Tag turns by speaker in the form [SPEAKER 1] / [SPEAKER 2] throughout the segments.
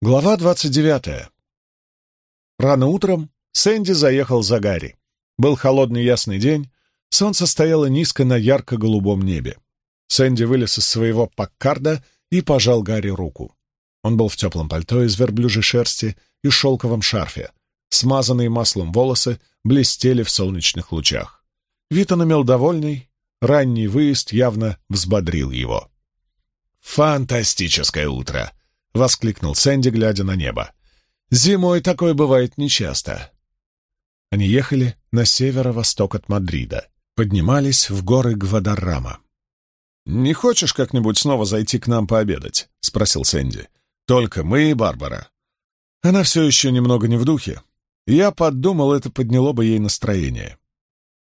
[SPEAKER 1] Глава двадцать девятая. Рано утром Сэнди заехал за Гарри. Был холодный ясный день, солнце стояло низко на ярко-голубом небе. Сэнди вылез из своего паккарда и пожал Гарри руку. Он был в теплом пальто из верблюжьей шерсти и шелковом шарфе. Смазанные маслом волосы блестели в солнечных лучах. Вид он имел довольный, ранний выезд явно взбодрил его. «Фантастическое утро!» — воскликнул Сэнди, глядя на небо. «Зимой такое бывает нечасто». Они ехали на северо-восток от Мадрида, поднимались в горы Гвадаррама. «Не хочешь как-нибудь снова зайти к нам пообедать?» — спросил Сэнди. «Только мы и Барбара». Она все еще немного не в духе. Я подумал, это подняло бы ей настроение.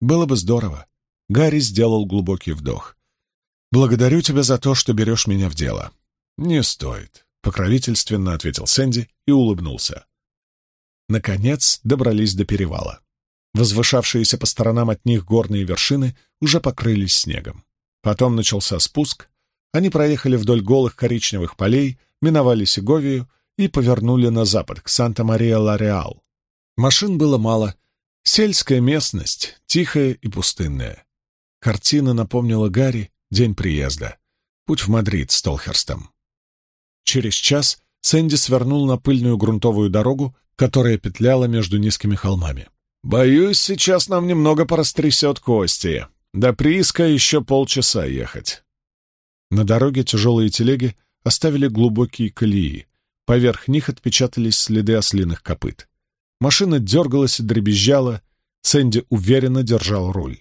[SPEAKER 1] Было бы здорово. Гарри сделал глубокий вдох. «Благодарю тебя за то, что берешь меня в дело». «Не стоит», — покровительственно ответил Сэнди и улыбнулся. Наконец добрались до перевала. Возвышавшиеся по сторонам от них горные вершины уже покрылись снегом. Потом начался спуск. Они проехали вдоль голых коричневых полей, миновали Сеговию и повернули на запад, к Санта-Мария-Ла-Реал. Машин было мало. Сельская местность, тихая и пустынная. Картина напомнила Гарри день приезда. Путь в Мадрид с Толхерстом. Через час Сэнди свернул на пыльную грунтовую дорогу, которая петляла между низкими холмами. «Боюсь, сейчас нам немного порастрясет кости. До прииска еще полчаса ехать». На дороге тяжелые телеги оставили глубокие колеи. Поверх них отпечатались следы ослиных копыт. Машина дергалась и дребезжала. Сэнди уверенно держал руль.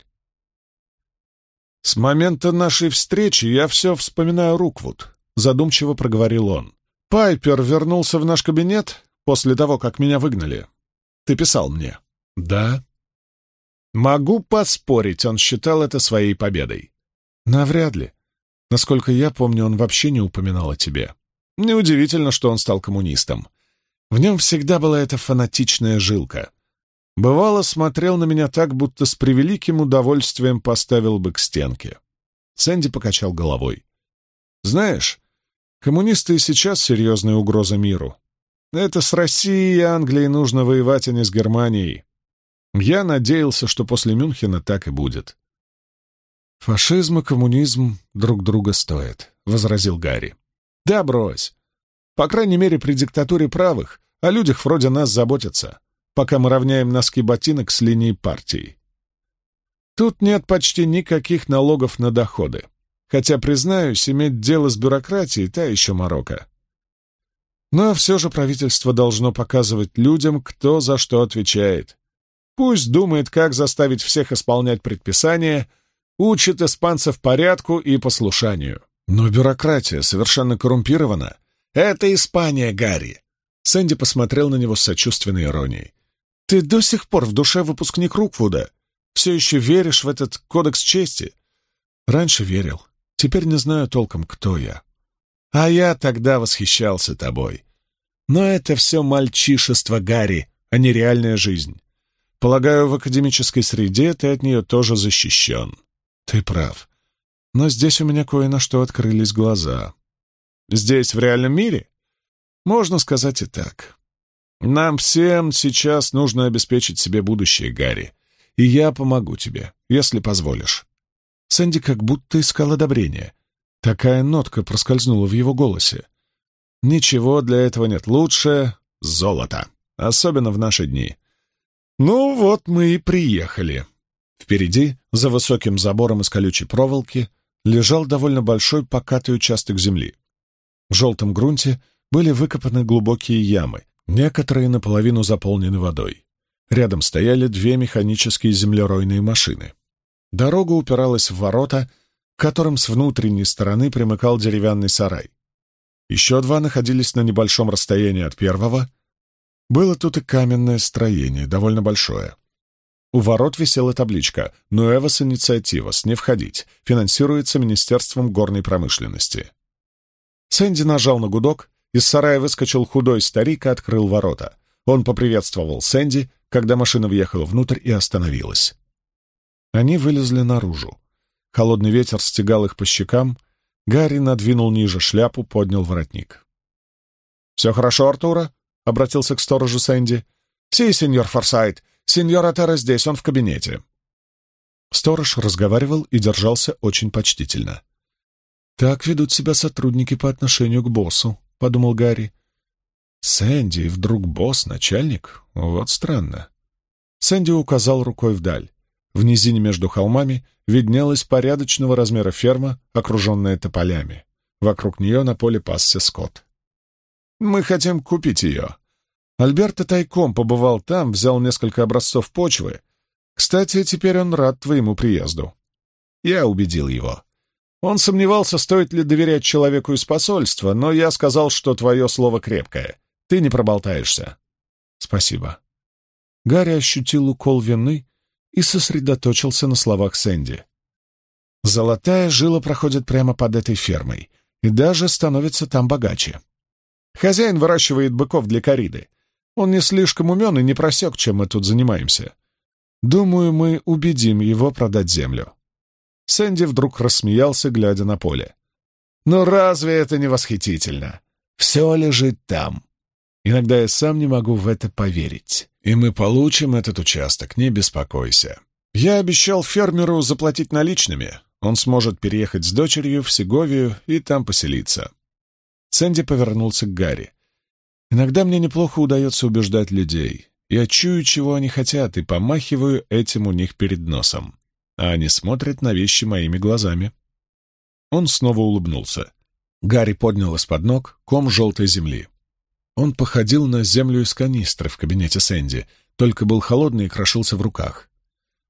[SPEAKER 1] «С момента нашей встречи я все вспоминаю Руквуд», — задумчиво проговорил он. «Пайпер вернулся в наш кабинет после того, как меня выгнали. Ты писал мне». «Да». «Могу поспорить, он считал это своей победой». «Навряд ли. Насколько я помню, он вообще не упоминал о тебе. Неудивительно, что он стал коммунистом. В нем всегда была эта фанатичная жилка. Бывало, смотрел на меня так, будто с превеликим удовольствием поставил бы к стенке». Сэнди покачал головой. «Знаешь, коммунисты и сейчас серьезная угроза миру. Это с Россией и Англией нужно воевать, а не с Германией. Я надеялся, что после Мюнхена так и будет. «Фашизм и коммунизм друг друга стоят», — возразил Гарри. «Да брось. По крайней мере, при диктатуре правых о людях вроде нас заботятся, пока мы равняем носки ботинок с линией партии. Тут нет почти никаких налогов на доходы. Хотя, признаюсь, иметь дело с бюрократией — та еще морока. Но все же правительство должно показывать людям, кто за что отвечает. Пусть думает, как заставить всех исполнять предписания, учит испанцев порядку и послушанию. Но бюрократия совершенно коррумпирована. Это Испания, Гарри. Сэнди посмотрел на него с сочувственной иронией. Ты до сих пор в душе выпускник Руквуда. Все еще веришь в этот кодекс чести? Раньше верил. Теперь не знаю толком, кто я. А я тогда восхищался тобой. Но это все мальчишество, Гарри, а не реальная жизнь. Полагаю, в академической среде ты от нее тоже защищен. Ты прав. Но здесь у меня кое на что открылись глаза. Здесь, в реальном мире? Можно сказать и так. Нам всем сейчас нужно обеспечить себе будущее, Гарри. И я помогу тебе, если позволишь. Сэнди как будто искал одобрения. Такая нотка проскользнула в его голосе. Ничего для этого нет лучше золота, особенно в наши дни. Ну вот мы и приехали. Впереди, за высоким забором из колючей проволоки, лежал довольно большой покатый участок земли. В желтом грунте были выкопаны глубокие ямы, некоторые наполовину заполнены водой. Рядом стояли две механические землеройные машины. Дорога упиралась в ворота, к которым с внутренней стороны примыкал деревянный сарай. Еще два находились на небольшом расстоянии от первого — было тут и каменное строение, довольно большое. У ворот висела табличка «Нуэвас Инициативас. Не входить. Финансируется Министерством горной промышленности». Сэнди нажал на гудок, из сарая выскочил худой старик и открыл ворота. Он поприветствовал Сэнди, когда машина въехала внутрь и остановилась. Они вылезли наружу. Холодный ветер стегал их по щекам. Гарри надвинул ниже шляпу, поднял воротник. «Все хорошо, Артура?» — обратился к сторожу Сэнди. «Си, сеньор Форсайт. Сеньор Атера здесь, он в кабинете». Сторож разговаривал и держался очень почтительно. «Так ведут себя сотрудники по отношению к боссу», — подумал Гарри. «Сэнди, вдруг босс, начальник? Вот странно». Сэнди указал рукой вдаль. В низине между холмами виднелась порядочного размера ферма, окруженная тополями. Вокруг нее на поле пасся скот. «Мы хотим купить ее». Альберто тайком побывал там, взял несколько образцов почвы. Кстати, теперь он рад твоему приезду. Я убедил его. Он сомневался, стоит ли доверять человеку из посольства, но я сказал, что твое слово крепкое. Ты не проболтаешься. Спасибо. Гарри ощутил укол вины и сосредоточился на словах Сэнди. Золотая жила проходит прямо под этой фермой и даже становится там богаче. Хозяин выращивает быков для кориды. Он не слишком умен и не просек, чем мы тут занимаемся. Думаю, мы убедим его продать землю. Сэнди вдруг рассмеялся, глядя на поле. «Ну разве это не восхитительно? Все лежит там. Иногда я сам не могу в это поверить. И мы получим этот участок, не беспокойся. Я обещал фермеру заплатить наличными. Он сможет переехать с дочерью в Сеговию и там поселиться. Сэнди повернулся к Гарри. Иногда мне неплохо удается убеждать людей. Я чую, чего они хотят, и помахиваю этим у них перед носом. А они смотрят на вещи моими глазами. Он снова улыбнулся. Гарри поднял из-под ног ком желтой земли. Он походил на землю из канистры в кабинете Сэнди, только был холодный и крошился в руках.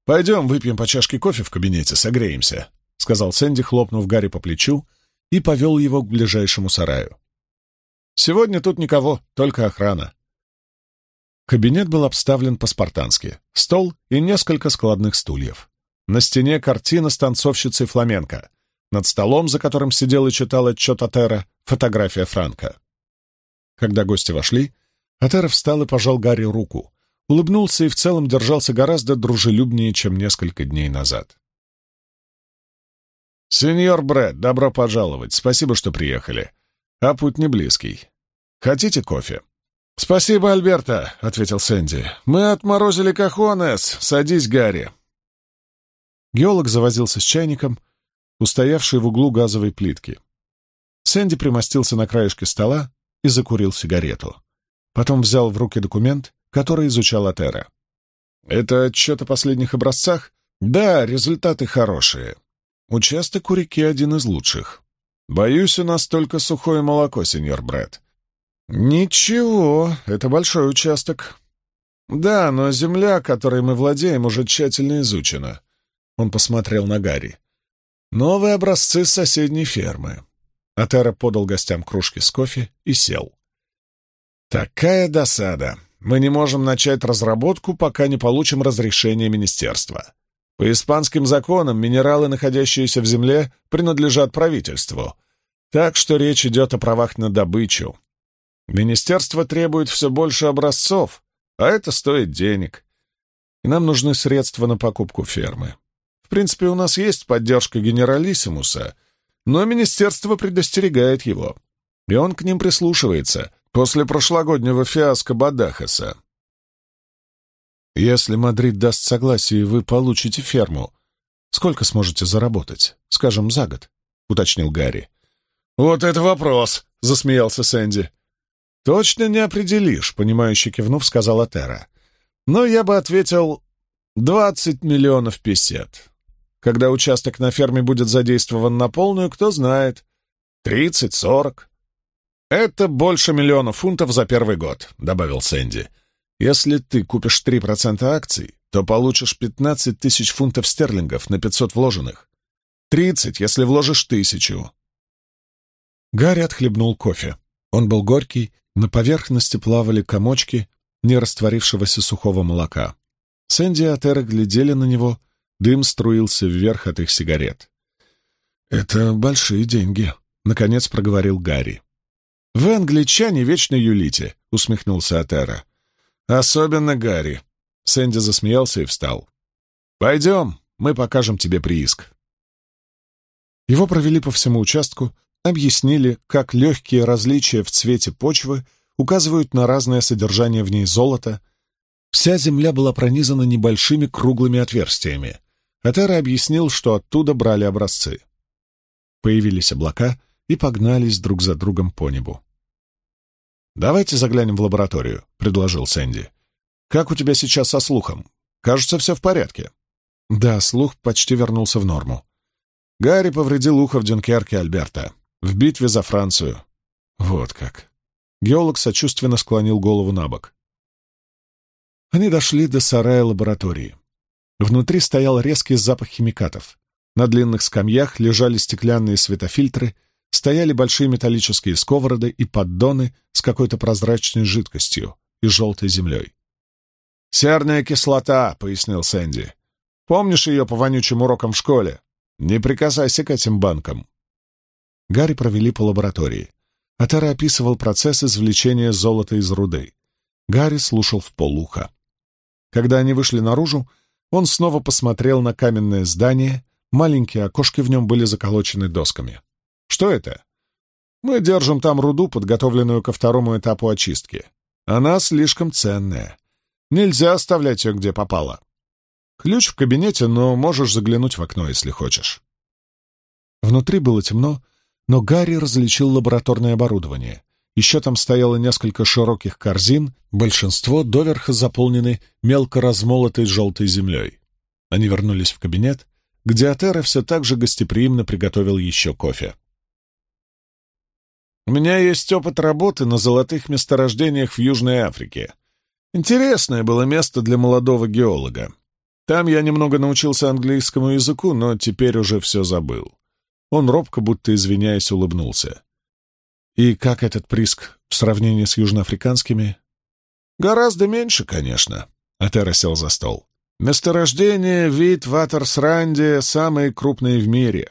[SPEAKER 1] «Пойдем выпьем по чашке кофе в кабинете, согреемся», — сказал Сэнди, хлопнув Гарри по плечу, и повел его к ближайшему сараю. «Сегодня тут никого, только охрана». Кабинет был обставлен по-спартански. Стол и несколько складных стульев. На стене картина с танцовщицей фламенко. Над столом, за которым сидел и читал отчет Атера, фотография Франка. Когда гости вошли, Атера встал и пожал Гарри руку, улыбнулся и в целом держался гораздо дружелюбнее, чем несколько дней назад. «Сеньор Брэд, добро пожаловать. Спасибо, что приехали. А путь не близкий. Хотите кофе?» «Спасибо, Альберта», — ответил Сэнди. «Мы отморозили кахонес. Садись, Гарри». Геолог завозился с чайником, устоявший в углу газовой плитки. Сэнди примостился на краешке стола и закурил сигарету. Потом взял в руки документ, который изучал Атера. «Это отчет о последних образцах?» «Да, результаты хорошие. Участок у реки один из лучших. Боюсь, у нас только сухое молоко, сеньор Брэд». «Ничего, это большой участок». «Да, но земля, которой мы владеем, уже тщательно изучена». Он посмотрел на Гарри. «Новые образцы с соседней фермы. Атера подал гостям кружки с кофе и сел. «Такая досада. Мы не можем начать разработку, пока не получим разрешение министерства. По испанским законам минералы, находящиеся в земле, принадлежат правительству, так что речь идет о правах на добычу. Министерство требует все больше образцов, а это стоит денег. И нам нужны средства на покупку фермы. В принципе, у нас есть поддержка генералиссимуса — но министерство предостерегает его, и он к ним прислушивается после прошлогоднего фиаско Бадахаса. Если Мадрид даст согласие, вы получите ферму, сколько сможете заработать, скажем, за год? — уточнил Гарри. «Вот это вопрос!» — засмеялся Сэнди. «Точно не определишь», — понимающе кивнув, сказала Тера. «Но я бы ответил двадцать миллионов песет. Когда участок на ферме будет задействован на полную, кто знает. Тридцать, сорок. Это больше миллиона фунтов за первый год, добавил Сэнди. Если ты купишь три процента акций, то получишь пятнадцать тысяч фунтов стерлингов на пятьсот вложенных. Тридцать, если вложишь тысячу. Гарри отхлебнул кофе. Он был горький, на поверхности плавали комочки нерастворившегося сухого молока. Сэнди и Атера глядели на него — Дым струился вверх от их сигарет. «Это большие деньги», — наконец проговорил Гарри. «Вы, англичане, вечно юлите», — усмехнулся Атера. «Особенно Гарри». Сэнди засмеялся и встал. «Пойдем, мы покажем тебе прииск». Его провели по всему участку, объяснили, как легкие различия в цвете почвы указывают на разное содержание в ней золота. Вся земля была пронизана небольшими круглыми отверстиями. Атера объяснил, что оттуда брали образцы. Появились облака и погнались друг за другом по небу. «Давайте заглянем в лабораторию», — предложил Сэнди. «Как у тебя сейчас со слухом? Кажется, все в порядке». Да, слух почти вернулся в норму. Гарри повредил ухо в Дюнкерке Альберта. В битве за Францию. Вот как. Геолог сочувственно склонил голову на бок. Они дошли до сарая лаборатории. Внутри стоял резкий запах химикатов. На длинных скамьях лежали стеклянные светофильтры, стояли большие металлические сковороды и поддоны с какой-то прозрачной жидкостью и желтой землей. «Серная кислота», — пояснил Сэнди. «Помнишь ее по вонючим урокам в школе? Не прикасайся к этим банкам». Гарри провели по лаборатории. Атара описывал процесс извлечения золота из руды. Гарри слушал в полуха. Когда они вышли наружу, он снова посмотрел на каменное здание, маленькие окошки в нем были заколочены досками. «Что это?» «Мы держим там руду, подготовленную ко второму этапу очистки. Она слишком ценная. Нельзя оставлять ее, где попало. Ключ в кабинете, но можешь заглянуть в окно, если хочешь». Внутри было темно, но Гарри различил лабораторное оборудование. Еще там стояло несколько широких корзин, большинство доверха заполнены мелко размолотой желтой землей. Они вернулись в кабинет, где Атера все так же гостеприимно приготовил еще кофе. «У меня есть опыт работы на золотых месторождениях в Южной Африке. Интересное было место для молодого геолога. Там я немного научился английскому языку, но теперь уже все забыл. Он робко, будто извиняясь, улыбнулся. «И как этот приск в сравнении с южноафриканскими?» «Гораздо меньше, конечно», — Атера сел за стол. «Месторождение вид Ватерсранде самые крупные в мире.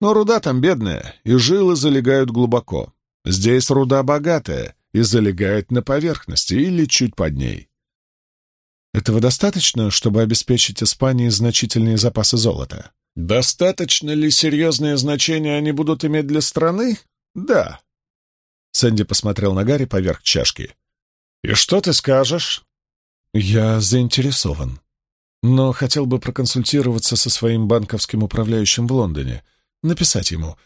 [SPEAKER 1] Но руда там бедная, и жилы залегают глубоко. Здесь руда богатая и залегает на поверхности или чуть под ней. Этого достаточно, чтобы обеспечить Испании значительные запасы золота? Достаточно ли серьезное значение они будут иметь для страны? Да. Сэнди посмотрел на Гарри поверх чашки. «И что ты скажешь?» «Я заинтересован, но хотел бы проконсультироваться со своим банковским управляющим в Лондоне, написать ему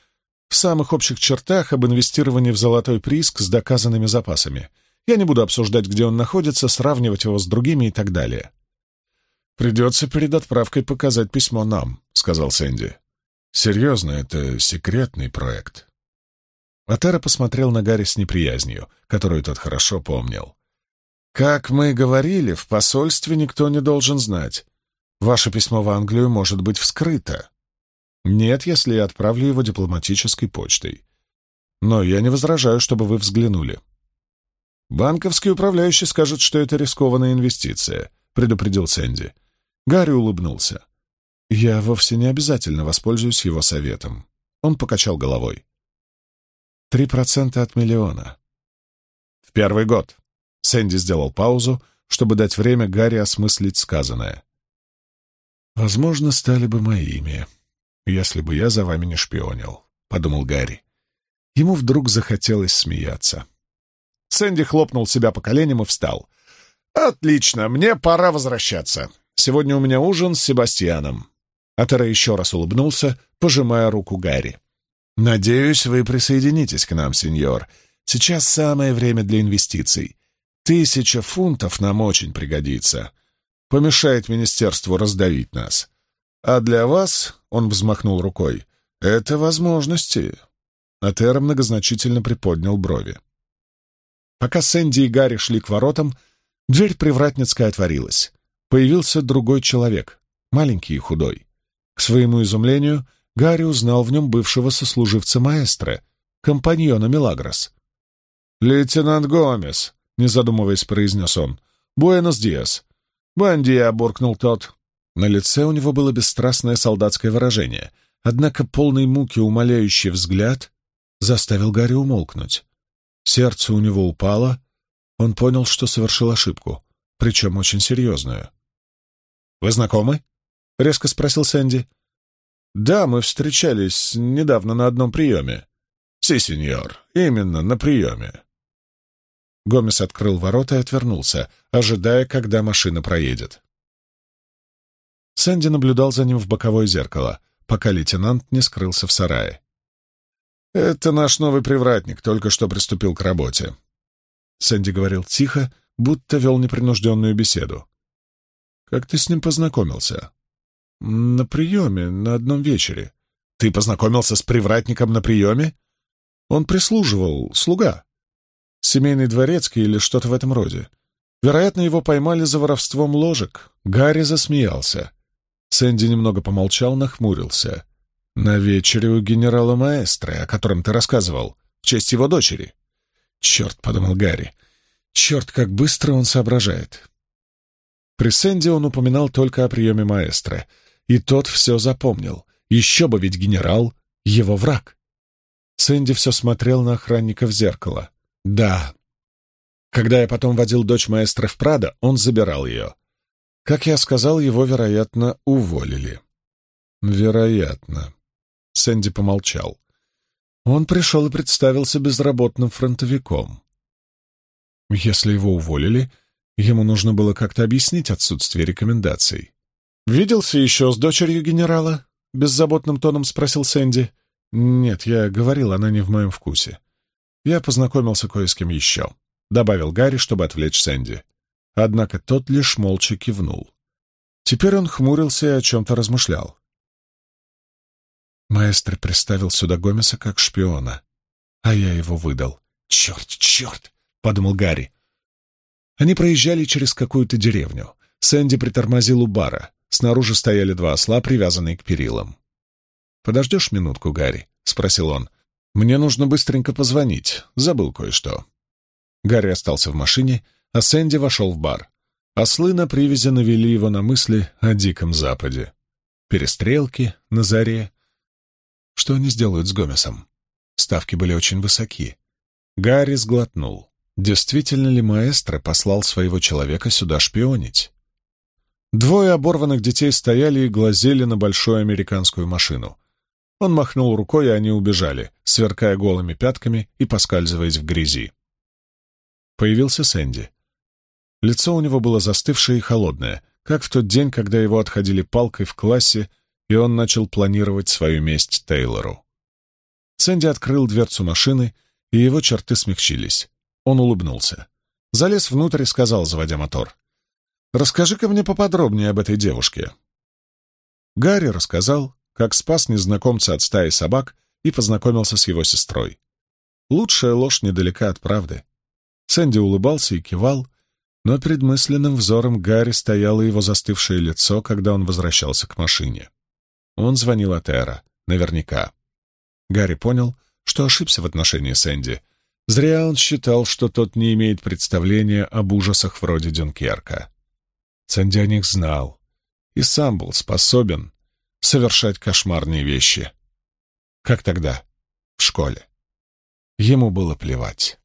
[SPEAKER 1] в самых общих чертах об инвестировании в золотой прииск с доказанными запасами. Я не буду обсуждать, где он находится, сравнивать его с другими и так далее. «Придется перед отправкой показать письмо нам», — сказал Сэнди. «Серьезно, это секретный проект». Атера посмотрел на Гарри с неприязнью, которую тот хорошо помнил. «Как мы говорили, в посольстве никто не должен знать. Ваше письмо в Англию может быть вскрыто. Нет, если я отправлю его дипломатической почтой. Но я не возражаю, чтобы вы взглянули». «Банковский управляющий скажет, что это рискованная инвестиция», — предупредил Сэнди. Гарри улыбнулся. «Я вовсе не обязательно воспользуюсь его советом». Он покачал головой. «Три процента от миллиона». «В первый год». Сэнди сделал паузу, чтобы дать время Гарри осмыслить сказанное. «Возможно, стали бы моими, если бы я за вами не шпионил», — подумал Гарри. Ему вдруг захотелось смеяться. Сэнди хлопнул себя по коленям и встал. «Отлично, мне пора возвращаться. Сегодня у меня ужин с Себастьяном». Атера еще раз улыбнулся, пожимая руку Гарри. «Надеюсь, вы присоединитесь к нам, сеньор. Сейчас самое время для инвестиций. Тысяча фунтов нам очень пригодится. Помешает министерству раздавить нас. А для вас, — он взмахнул рукой, — это возможности». Атера многозначительно приподнял брови. Пока Сэнди и Гарри шли к воротам, дверь привратницкая отворилась появился другой человек, маленький и худой. К своему изумлению, Гарри узнал в нем бывшего сослуживца маэстро, компаньона Мелагрос. «Лейтенант Гомес», — не задумываясь, произнес он, — «Буэнос Диас». «Бандия», — буркнул тот. На лице у него было бесстрастное солдатское выражение, однако полный муки умоляющий взгляд заставил Гарри умолкнуть. Сердце у него упало, он понял, что совершил ошибку, причем очень серьезную. «Вы знакомы?» — резко спросил Сэнди. «Да, мы встречались недавно на одном приеме». «Си, сеньор, именно, на приеме».
[SPEAKER 2] Гомес открыл ворота и отвернулся, ожидая, когда машина проедет. Сэнди наблюдал за ним в боковое зеркало, пока лейтенант не скрылся в сарае.
[SPEAKER 1] «Это наш новый привратник, только что приступил к работе».
[SPEAKER 2] Сэнди говорил тихо, будто вел непринужденную беседу. «Как ты с ним познакомился?» «На приеме, на одном вечере». «Ты познакомился с привратником на приеме?» «Он прислуживал, слуга. Семейный дворецкий или что-то в этом роде. Вероятно, его поймали за воровством ложек». Гарри засмеялся. Сэнди немного помолчал, нахмурился. «На вечере у генерала Маэстро, о котором ты рассказывал, в честь его дочери». «Черт», — подумал Гарри, — «черт, как быстро он соображает». При Сэнди он упоминал только о приеме маэстро, и тот все запомнил. Еще бы ведь генерал — его враг. Сэнди все смотрел на охранника в зеркало. «Да. Когда я потом водил дочь маэстро в Прадо, он забирал ее. Как я сказал, его, вероятно, уволили». «Вероятно», Сэнди помолчал. Он пришел и представился безработным фронтовиком. Если его уволили, ему нужно было как-то объяснить отсутствие рекомендаций. «Виделся еще с дочерью генерала?» — беззаботным тоном спросил Сэнди. «Нет, я говорил, она не в моем вкусе. Я познакомился кое с кем еще», — добавил Гарри, чтобы отвлечь Сэнди. Однако тот лишь молча кивнул. Теперь он хмурился и о чем-то размышлял. Маэстро приставил сюда Гомеса как шпиона, а я его выдал. «Черт, черт!» — подумал Гарри. Они проезжали через какую-то деревню. Сэнди притормозил у бара. Снаружи стояли два осла, привязанные к перилам. «Подождешь минутку, Гарри?» — спросил он. «Мне нужно быстренько позвонить. Забыл кое-что». Гарри остался в машине, а Сэнди вошел в бар. Ослы на привязи навели его на мысли о Диком Западе. Перестрелки на заре, что они сделают с Гомесом? Ставки были очень высоки. Гарри сглотнул. Действительно ли маэстро послал своего человека сюда шпионить? Двое оборванных детей стояли и глазели на большую американскую машину. Он махнул рукой, и они убежали, сверкая голыми пятками и поскальзываясь в грязи. Появился Сэнди. Лицо у него было застывшее и холодное, как в тот день, когда его отходили палкой в классе и он начал планировать свою месть Тейлору. Сэнди открыл дверцу машины, и его черты смягчились. Он улыбнулся. Залез внутрь и сказал, заводя мотор. «Расскажи-ка мне поподробнее об этой девушке». Гарри рассказал, как спас незнакомца от стаи собак и познакомился с его сестрой. Лучшая ложь недалека от правды. Сэнди улыбался и кивал, но перед мысленным взором Гарри стояло его застывшее лицо, когда он возвращался к машине. Он звонил от Эра. Наверняка. Гарри понял, что ошибся в отношении Сэнди. Зря он считал, что тот не имеет представления об ужасах вроде Дюнкерка. Них знал и сам был способен совершать кошмарные вещи. Как тогда, в школе. Ему было плевать.